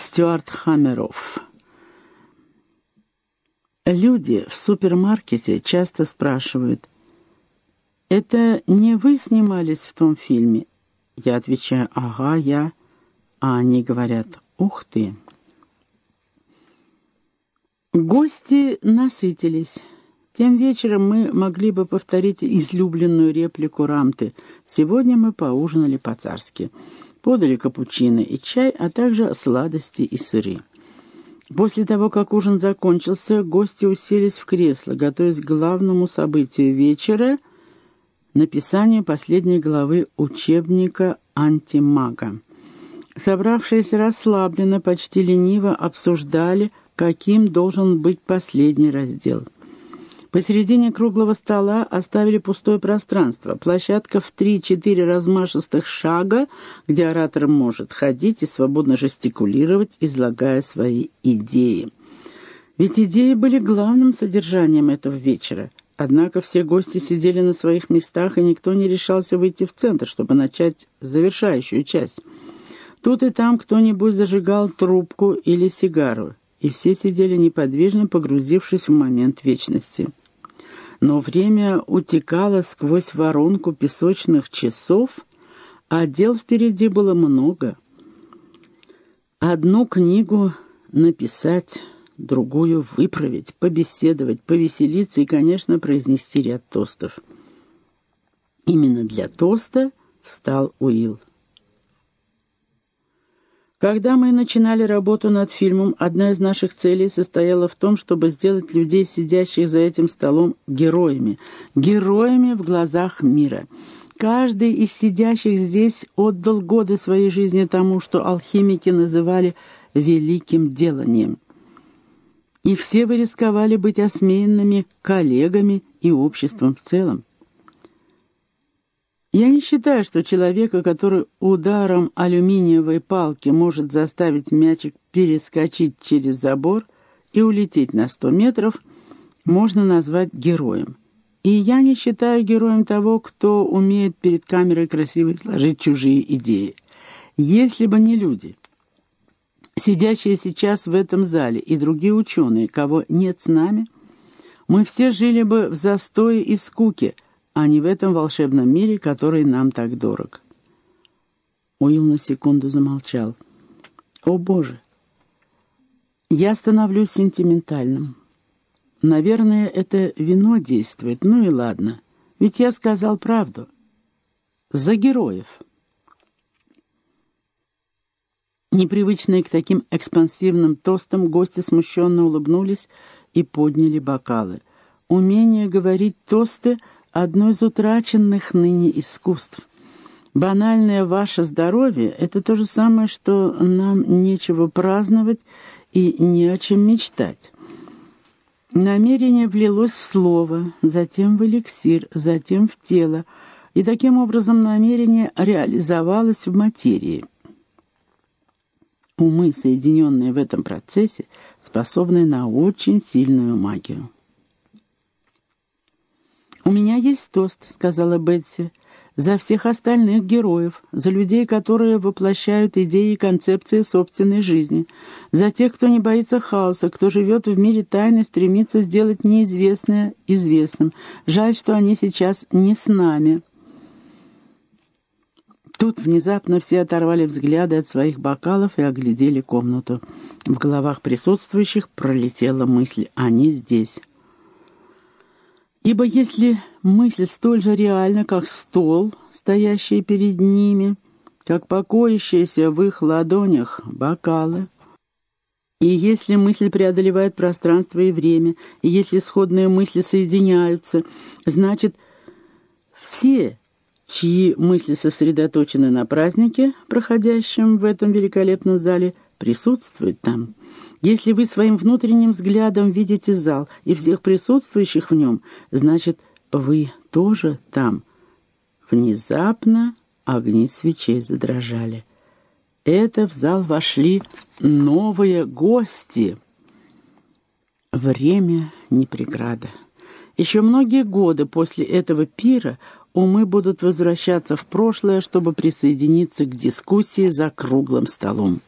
Стюарт Хаммеров. Люди в супермаркете часто спрашивают, «Это не вы снимались в том фильме?» Я отвечаю, «Ага, я». А они говорят, «Ух ты!» Гости насытились. Тем вечером мы могли бы повторить излюбленную реплику Рамты «Сегодня мы поужинали по-царски». Подали капучино и чай, а также сладости и сыры. После того, как ужин закончился, гости уселись в кресло, готовясь к главному событию вечера — написанию последней главы учебника «Антимага». Собравшиеся расслабленно, почти лениво обсуждали, каким должен быть последний раздел — Посередине круглого стола оставили пустое пространство, площадка в три-четыре размашистых шага, где оратор может ходить и свободно жестикулировать, излагая свои идеи. Ведь идеи были главным содержанием этого вечера. Однако все гости сидели на своих местах, и никто не решался выйти в центр, чтобы начать завершающую часть. Тут и там кто-нибудь зажигал трубку или сигару, и все сидели неподвижно, погрузившись в момент вечности но время утекало сквозь воронку песочных часов, а дел впереди было много. Одну книгу написать, другую выправить, побеседовать, повеселиться и, конечно, произнести ряд тостов. Именно для тоста встал Уилл. Когда мы начинали работу над фильмом, одна из наших целей состояла в том, чтобы сделать людей, сидящих за этим столом, героями. Героями в глазах мира. Каждый из сидящих здесь отдал годы своей жизни тому, что алхимики называли «великим деланием». И все вы рисковали быть осмеянными коллегами и обществом в целом. Я не считаю, что человека, который ударом алюминиевой палки может заставить мячик перескочить через забор и улететь на сто метров, можно назвать героем. И я не считаю героем того, кто умеет перед камерой красиво изложить чужие идеи. Если бы не люди, сидящие сейчас в этом зале, и другие ученые, кого нет с нами, мы все жили бы в застое и скуке – а не в этом волшебном мире, который нам так дорог. Уилл на секунду замолчал. «О, Боже! Я становлюсь сентиментальным. Наверное, это вино действует. Ну и ладно. Ведь я сказал правду. За героев». Непривычные к таким экспансивным тостам, гости смущенно улыбнулись и подняли бокалы. Умение говорить тосты — одно из утраченных ныне искусств. Банальное ваше здоровье — это то же самое, что нам нечего праздновать и не о чем мечтать. Намерение влилось в слово, затем в эликсир, затем в тело, и таким образом намерение реализовалось в материи. Умы, соединенные в этом процессе, способны на очень сильную магию. «У меня есть тост», — сказала Бетси, — «за всех остальных героев, за людей, которые воплощают идеи и концепции собственной жизни, за тех, кто не боится хаоса, кто живет в мире тайны, стремится сделать неизвестное известным. Жаль, что они сейчас не с нами». Тут внезапно все оторвали взгляды от своих бокалов и оглядели комнату. В головах присутствующих пролетела мысль «они здесь». Ибо если мысль столь же реальна, как стол, стоящий перед ними, как покоящиеся в их ладонях бокалы, и если мысль преодолевает пространство и время, и если сходные мысли соединяются, значит, все, чьи мысли сосредоточены на празднике, проходящем в этом великолепном зале, присутствуют там. Если вы своим внутренним взглядом видите зал и всех присутствующих в нем, значит, вы тоже там. Внезапно огни свечей задрожали. Это в зал вошли новые гости. Время не преграда. Еще многие годы после этого пира умы будут возвращаться в прошлое, чтобы присоединиться к дискуссии за круглым столом.